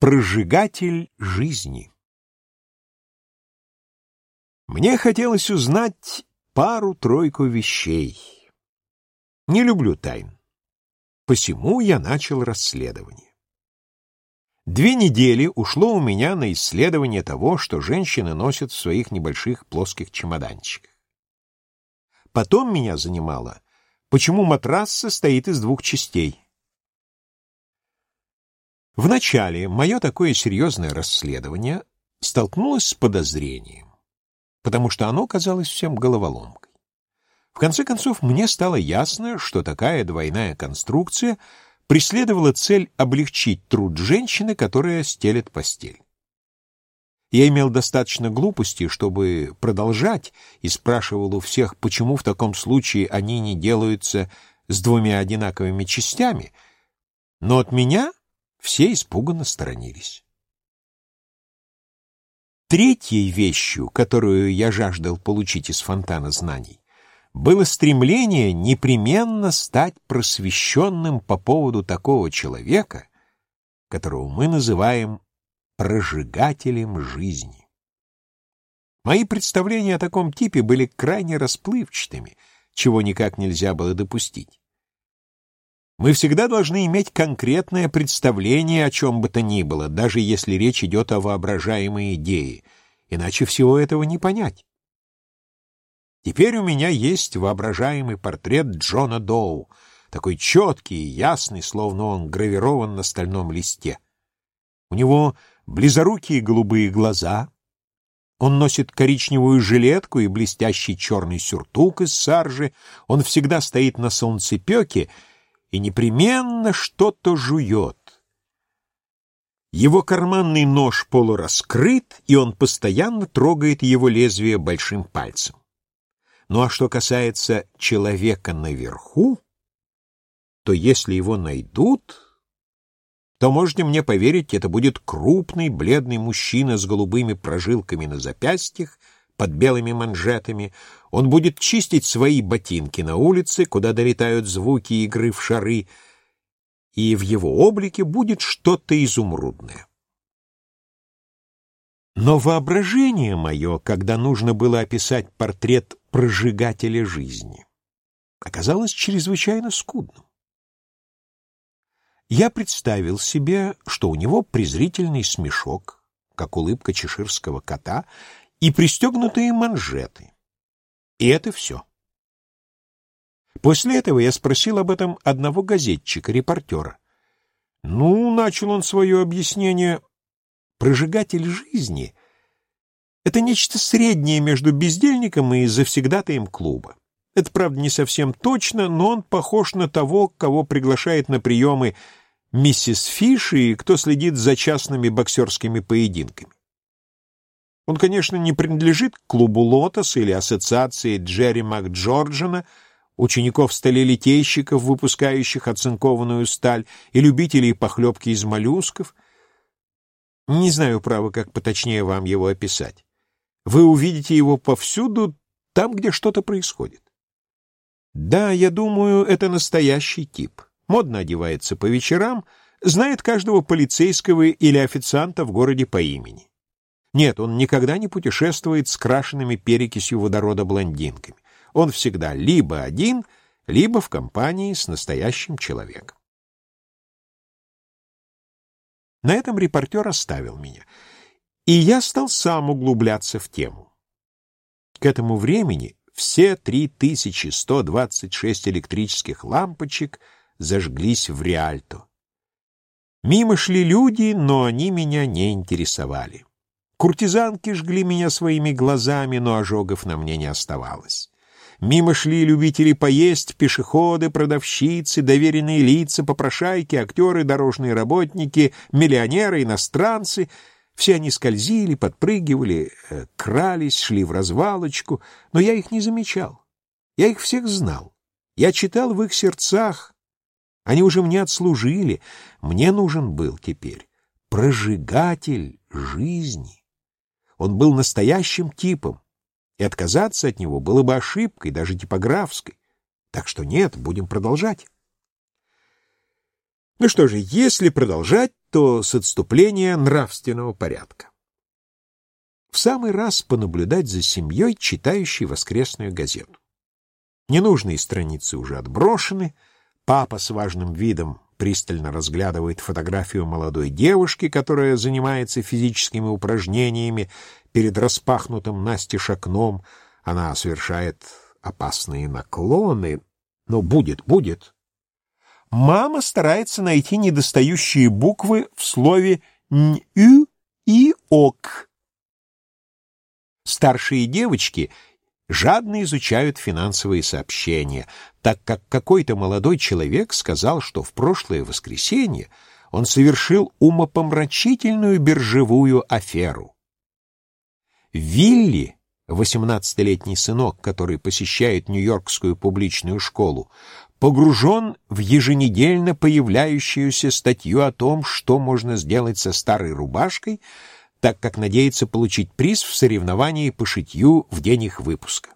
Прожигатель жизни Мне хотелось узнать пару-тройку вещей. Не люблю тайн. Посему я начал расследование. Две недели ушло у меня на исследование того, что женщины носят в своих небольших плоских чемоданчиках. Потом меня занимало, почему матрас состоит из двух частей. Вначале мое такое серьезное расследование столкнулось с подозрением, потому что оно казалось всем головоломкой. В конце концов, мне стало ясно, что такая двойная конструкция преследовала цель облегчить труд женщины, которая стелет постель. Я имел достаточно глупости, чтобы продолжать, и спрашивал у всех, почему в таком случае они не делаются с двумя одинаковыми частями, но от меня все испуганно сторонились. Третьей вещью, которую я жаждал получить из фонтана знаний, было стремление непременно стать просвещенным по поводу такого человека, которого мы называем прожигателем жизни. Мои представления о таком типе были крайне расплывчатыми, чего никак нельзя было допустить. Мы всегда должны иметь конкретное представление о чем бы то ни было, даже если речь идет о воображаемой идее, иначе всего этого не понять. Теперь у меня есть воображаемый портрет Джона Доу, такой четкий и ясный, словно он гравирован на стальном листе. У него близорукие голубые глаза, он носит коричневую жилетку и блестящий черный сюртук из саржи, он всегда стоит на солнцепеке и непременно что-то жует. Его карманный нож полураскрыт, и он постоянно трогает его лезвие большим пальцем. Ну а что касается человека наверху, то если его найдут, то можете мне поверить, это будет крупный бледный мужчина с голубыми прожилками на запястьях, под белыми манжетами, он будет чистить свои ботинки на улице, куда долетают звуки игры в шары, и в его облике будет что-то изумрудное. Но воображение мое, когда нужно было описать портрет прожигателя жизни, оказалось чрезвычайно скудным. Я представил себе, что у него презрительный смешок, как улыбка чеширского кота, и пристегнутые манжеты. И это все. После этого я спросил об этом одного газетчика, репортера. Ну, начал он свое объяснение, прожигатель жизни — это нечто среднее между бездельником и завсегдатаем клуба. Это, правда, не совсем точно, но он похож на того, кого приглашает на приемы миссис Фиш и кто следит за частными боксерскими поединками. Он, конечно, не принадлежит к клубу «Лотос» или ассоциации Джерри МакДжорджина, учеников-сталелитейщиков, выпускающих оцинкованную сталь, и любителей похлебки из моллюсков. Не знаю, право, как поточнее вам его описать. Вы увидите его повсюду, там, где что-то происходит. Да, я думаю, это настоящий тип. Модно одевается по вечерам, знает каждого полицейского или официанта в городе по имени. Нет, он никогда не путешествует с крашенными перекисью водорода блондинками. Он всегда либо один, либо в компании с настоящим человеком. На этом репортер оставил меня, и я стал сам углубляться в тему. К этому времени все 3126 электрических лампочек зажглись в Риальто. Мимо шли люди, но они меня не интересовали. Куртизанки жгли меня своими глазами, но ожогов на мне не оставалось. Мимо шли любители поесть, пешеходы, продавщицы, доверенные лица, попрошайки, актеры, дорожные работники, миллионеры, иностранцы. Все они скользили, подпрыгивали, э, крались, шли в развалочку, но я их не замечал. Я их всех знал. Я читал в их сердцах. Они уже мне отслужили. Мне нужен был теперь прожигатель жизни. Он был настоящим типом, и отказаться от него было бы ошибкой, даже типографской. Так что нет, будем продолжать. Ну что же, если продолжать, то с отступления нравственного порядка. В самый раз понаблюдать за семьей, читающей воскресную газету. Ненужные страницы уже отброшены, папа с важным видом пристально разглядывает фотографию молодой девушки, которая занимается физическими упражнениями перед распахнутым настежь окном. Она совершает опасные наклоны, но будет, будет. Мама старается найти недостающие буквы в слове «ню» и «ок». Старшие девочки жадно изучают финансовые сообщения, так как какой-то молодой человек сказал, что в прошлое воскресенье он совершил умопомрачительную биржевую аферу. Вилли, восемнадцатилетний сынок, который посещает Нью-Йоркскую публичную школу, погружен в еженедельно появляющуюся статью о том, что можно сделать со старой рубашкой, так как надеется получить приз в соревновании по шитью в день их выпуска.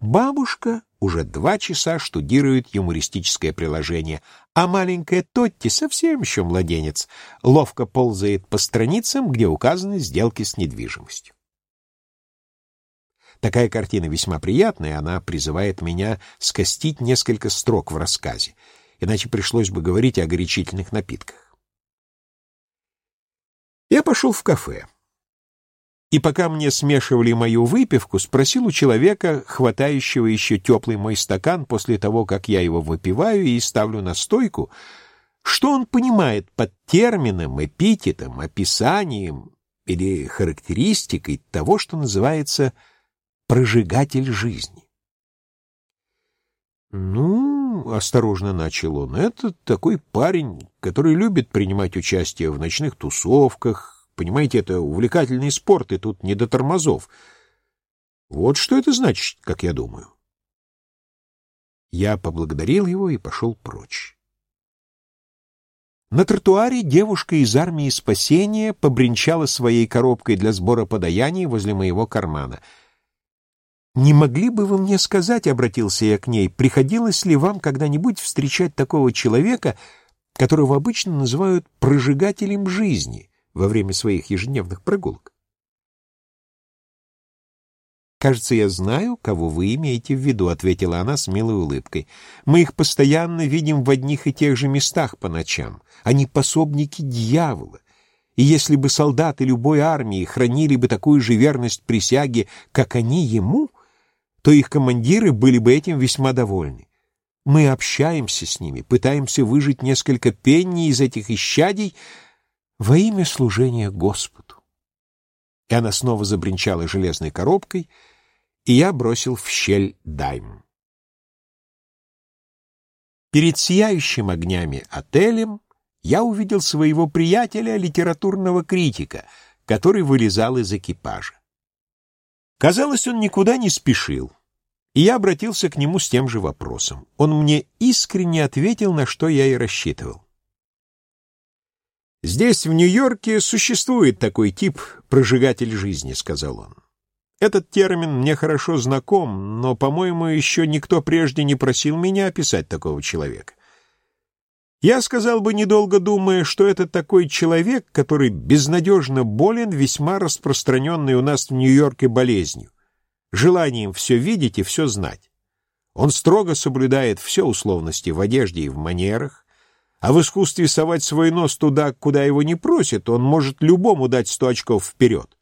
Бабушка уже два часа штудирует юмористическое приложение, а маленькая Тотти, совсем еще младенец, ловко ползает по страницам, где указаны сделки с недвижимостью. Такая картина весьма приятная, она призывает меня скостить несколько строк в рассказе, иначе пришлось бы говорить о горячительных напитках. Я пошел в кафе. И пока мне смешивали мою выпивку, спросил у человека, хватающего еще теплый мой стакан после того, как я его выпиваю и ставлю на стойку, что он понимает под термином, эпитетом, описанием или характеристикой того, что называется прожигатель жизни. «Ну, — осторожно начал он, — это такой парень, который любит принимать участие в ночных тусовках. Понимаете, это увлекательный спорт, и тут не до тормозов. Вот что это значит, как я думаю». Я поблагодарил его и пошел прочь. На тротуаре девушка из армии спасения побренчала своей коробкой для сбора подаяний возле моего кармана — «Не могли бы вы мне сказать, — обратился я к ней, — приходилось ли вам когда-нибудь встречать такого человека, которого обычно называют прожигателем жизни во время своих ежедневных прогулок?» «Кажется, я знаю, кого вы имеете в виду», — ответила она с милой улыбкой. «Мы их постоянно видим в одних и тех же местах по ночам. Они пособники дьявола. И если бы солдаты любой армии хранили бы такую же верность присяге, как они ему, то их командиры были бы этим весьма довольны. Мы общаемся с ними, пытаемся выжить несколько пенни из этих исчадий во имя служения Господу. И она снова забринчала железной коробкой, и я бросил в щель дайм. Перед сияющим огнями отелем я увидел своего приятеля, литературного критика, который вылезал из экипажа. Казалось, он никуда не спешил. И я обратился к нему с тем же вопросом. Он мне искренне ответил, на что я и рассчитывал. «Здесь, в Нью-Йорке, существует такой тип «прожигатель жизни», — сказал он. Этот термин мне хорошо знаком, но, по-моему, еще никто прежде не просил меня описать такого человека. Я сказал бы, недолго думая, что это такой человек, который безнадежно болен весьма распространенной у нас в Нью-Йорке болезнью, желанием все видеть и все знать. Он строго соблюдает все условности в одежде и в манерах, а в искусстве совать свой нос туда, куда его не просят, он может любому дать сто очков вперед.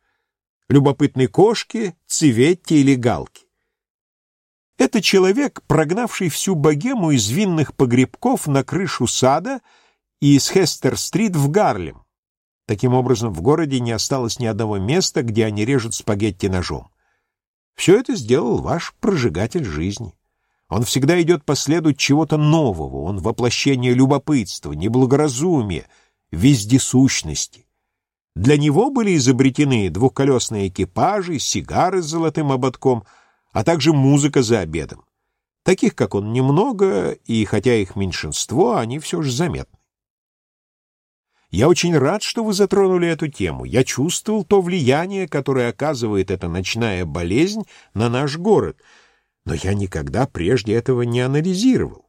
Любопытной кошке, цветте или галке. Это человек, прогнавший всю богему из винных погребков на крышу сада и из Хестер-стрит в Гарлем. Таким образом, в городе не осталось ни одного места, где они режут спагетти ножом. Все это сделал ваш прожигатель жизни. Он всегда идет по следу чего-то нового, он воплощение любопытства, неблагоразумия, вездесущности. Для него были изобретены двухколесные экипажи, сигары с золотым ободком — а также музыка за обедом. Таких, как он, немного, и хотя их меньшинство, они все же заметны. Я очень рад, что вы затронули эту тему. Я чувствовал то влияние, которое оказывает эта ночная болезнь на наш город, но я никогда прежде этого не анализировал.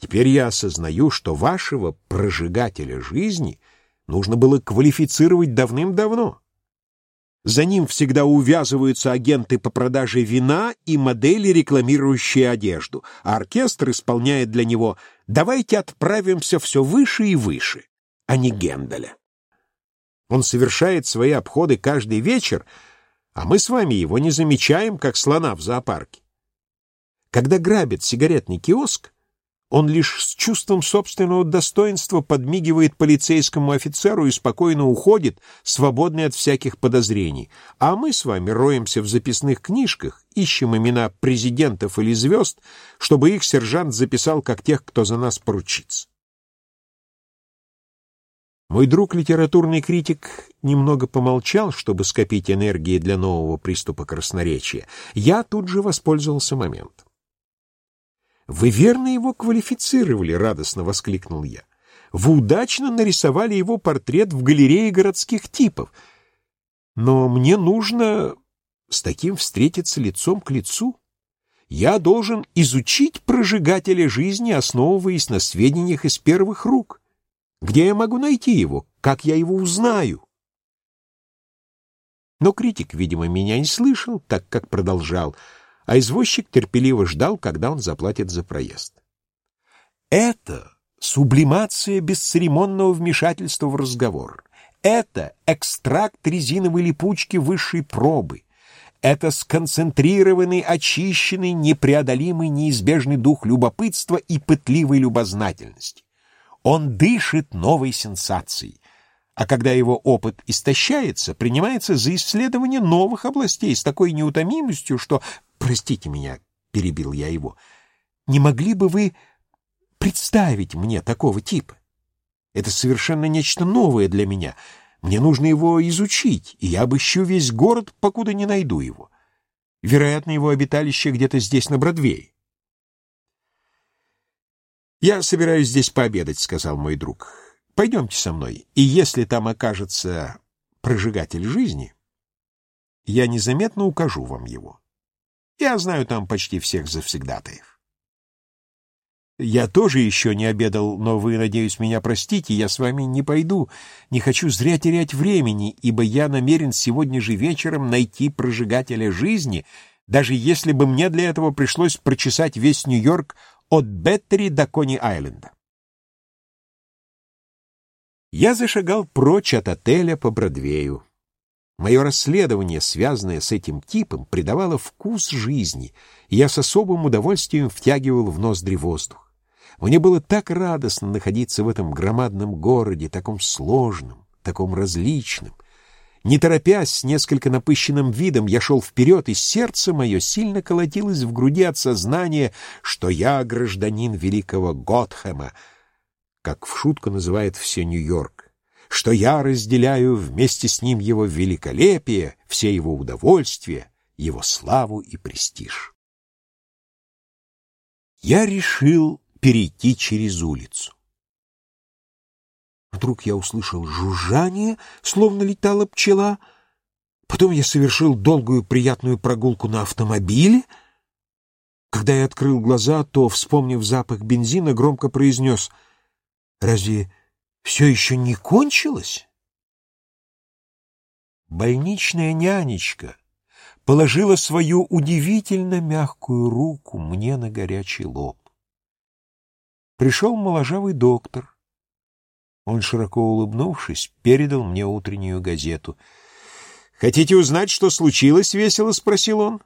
Теперь я осознаю, что вашего прожигателя жизни нужно было квалифицировать давным-давно. За ним всегда увязываются агенты по продаже вина и модели, рекламирующие одежду, а оркестр исполняет для него «давайте отправимся все выше и выше», а не Генделя. Он совершает свои обходы каждый вечер, а мы с вами его не замечаем, как слона в зоопарке. Когда грабят сигаретный киоск, он лишь с чувством собственного достоинства подмигивает полицейскому офицеру и спокойно уходит, свободный от всяких подозрений. А мы с вами роемся в записных книжках, ищем имена президентов или звезд, чтобы их сержант записал как тех, кто за нас поручится. Мой друг, литературный критик, немного помолчал, чтобы скопить энергии для нового приступа красноречия. Я тут же воспользовался моментом. «Вы верно его квалифицировали», — радостно воскликнул я. «Вы удачно нарисовали его портрет в галерее городских типов. Но мне нужно с таким встретиться лицом к лицу. Я должен изучить прожигателя жизни, основываясь на сведениях из первых рук. Где я могу найти его? Как я его узнаю?» Но критик, видимо, меня не слышал, так как продолжал — а извозчик терпеливо ждал, когда он заплатит за проезд. Это сублимация бесцеремонного вмешательства в разговор. Это экстракт резиновой липучки высшей пробы. Это сконцентрированный, очищенный, непреодолимый, неизбежный дух любопытства и пытливой любознательности. Он дышит новой сенсацией, а когда его опыт истощается, принимается за исследование новых областей с такой неутомимостью, что Простите меня, перебил я его. Не могли бы вы представить мне такого типа? Это совершенно нечто новое для меня. Мне нужно его изучить, и я обыщу весь город, покуда не найду его. Вероятно, его обиталище где-то здесь, на Бродвее. «Я собираюсь здесь пообедать», — сказал мой друг. «Пойдемте со мной, и если там окажется прожигатель жизни, я незаметно укажу вам его». Я знаю там почти всех завсегдатаев. Я тоже еще не обедал, но вы, надеюсь, меня простите, я с вами не пойду. Не хочу зря терять времени, ибо я намерен сегодня же вечером найти прожигателя жизни, даже если бы мне для этого пришлось прочесать весь Нью-Йорк от Беттери до Кони-Айленда. Я зашагал прочь от отеля по Бродвею. Мое расследование, связанное с этим типом, придавало вкус жизни, и я с особым удовольствием втягивал в ноздри воздух. Мне было так радостно находиться в этом громадном городе, таком сложном, таком различном. Не торопясь, с несколько напыщенным видом, я шел вперед, и сердце мое сильно колотилось в груди от сознания, что я гражданин великого Готхэма, как в шутку называет все Нью-Йорк что я разделяю вместе с ним его великолепие, все его удовольствия, его славу и престиж. Я решил перейти через улицу. Вдруг я услышал жужжание, словно летала пчела. Потом я совершил долгую приятную прогулку на автомобиле. Когда я открыл глаза, то, вспомнив запах бензина, громко произнес «Разве все еще не кончилось? Больничная нянечка положила свою удивительно мягкую руку мне на горячий лоб. Пришел моложавый доктор. Он, широко улыбнувшись, передал мне утреннюю газету. «Хотите узнать, что случилось?» — весело спросил он.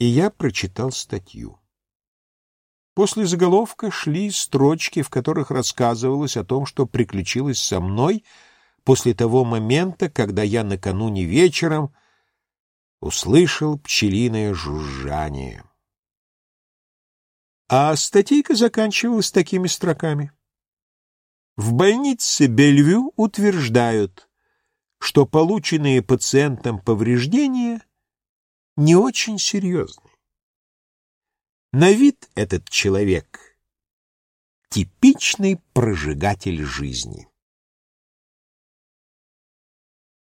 И я прочитал статью. После заголовка шли строчки, в которых рассказывалось о том, что приключилось со мной после того момента, когда я накануне вечером услышал пчелиное жужжание. А статейка заканчивалась такими строками. В больнице Бельвю утверждают, что полученные пациентом повреждения не очень серьезны. На вид этот человек — типичный прожигатель жизни.